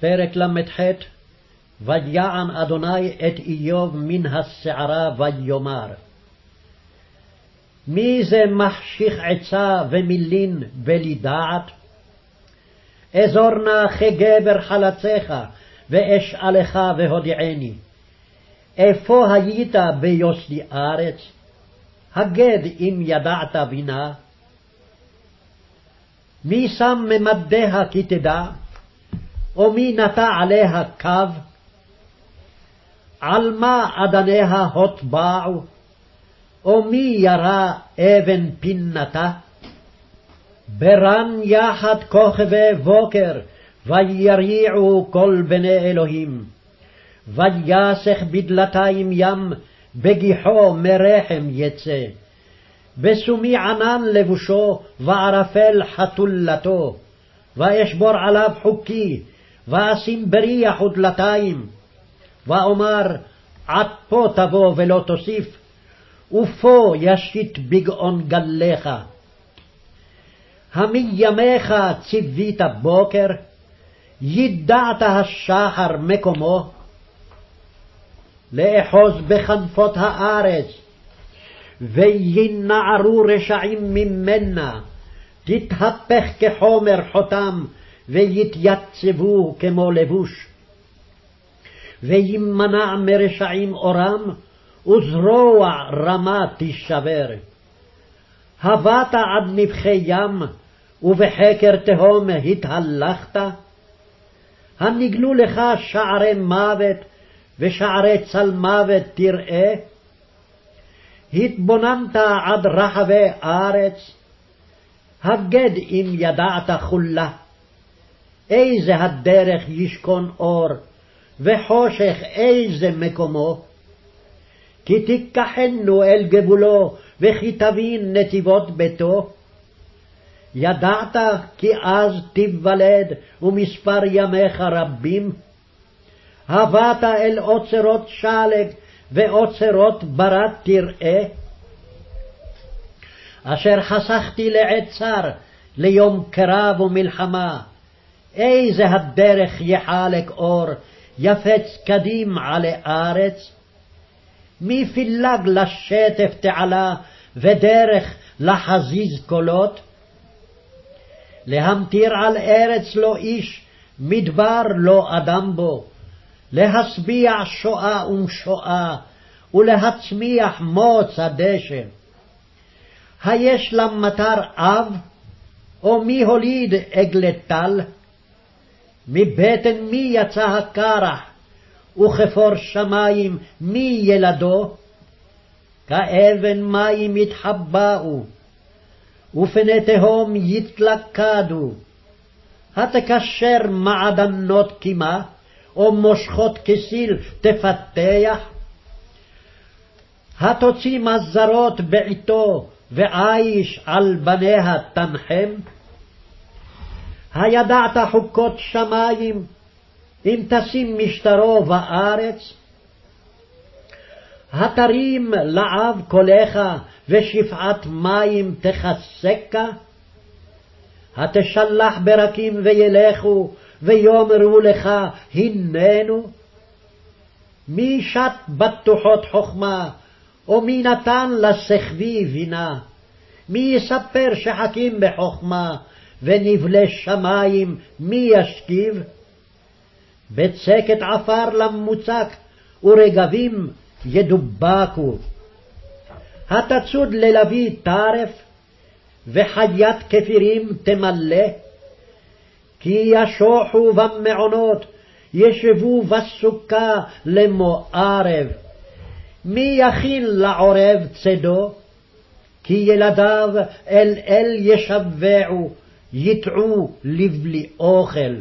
פרק ל"ח ויען אדוני את איוב מן הסערה ויאמר מי זה מחשיך עצה ומילין בלי דעת? אזור נא כגבר חלציך ואשאלך והודיעני. איפה היית ביוסדי ארץ? הגד אם ידעת בינה. מי שם ממדיה כי תדע? או מי נטע עליה קו? על מה אדניה הוט באו? או מי ירה אבן פינתה? ברן יחד כוכבי בוקר, ויריעו כל בני אלוהים. ויסך בדלתיים ים, בגיחו מרחם יצא. בסומי ענן לבושו, וערפל חתולתו. ואשבור עליו חוקי, ואשים בריח ודלתיים. ואומר, עד פה תבוא ולא תוסיף, ופה ישית בגאון גליך. המיימיך ציווית בוקר, ידעת השחר מקומו. לאחוז בכנפות הארץ, וינערו רשעים ממנה, תתהפך כחומר חותם, ויתייצבו כמו לבוש. וימנע מרשעים אורם, וזרוע רמה תישבר. הבאת עד נבכי ים, ובחקר תהום התהלכת? הנגלו לך שערי מוות, ושערי צלמוות תראה? התבוננת עד רחבי ארץ? הגד אם ידעת כולה. איזה הדרך ישכון אור, וחושך איזה מקומו. כי תיקחנו אל גבולו, וכי תבין נתיבות ביתו. ידעת כי אז תיוולד, ומספר ימיך רבים? הבאת אל אוצרות שלג, ואוצרות ברד תראה? אשר חסכתי לעת צר, ליום קרב ומלחמה. איזה הדרך יחלק אור, יפץ קדים עלי ארץ? מי פילג לשטף תעלה, ודרך לחזיז קולות? להמטיר על ארץ לא איש, מדבר לא אדם בו, להשביע שואה ומשואה, ולהצמיח מוץ הדשא. היש למטר אב, או מי הוליד עגלת טל? מבטן מי יצא הקרח, וכפור שמים מי ילדו? כאבן מים יתחבאו, ופני תהום יתלכדו. התקשר מעדנות קימה, או מושכות כסיל תפתח? התוציא מזרות בעתו, ועיש על בניה תנחם? הידעת חוקות שמים, אם תשים משטרו בארץ? התרים לעב קולך, ושפעת מים תחסקה? התשלח ברקים וילכו, ויאמרו לך, הננו? מי שט בטוחות חכמה, או מי נתן לשכבי בינה? מי יספר שחכים בחכמה, ונבלי שמים מי ישכיב? בצקת עפר למוצק, ורגבים ידובקו. התצוד ללביא טרף, וחיית כפירים תמלא? כי ישוחו במעונות, ישבו בסוכה למוארב. מי יכין לעורב צדו? כי ילדיו אל אל ישבעו, יטעו לבלי אוכל.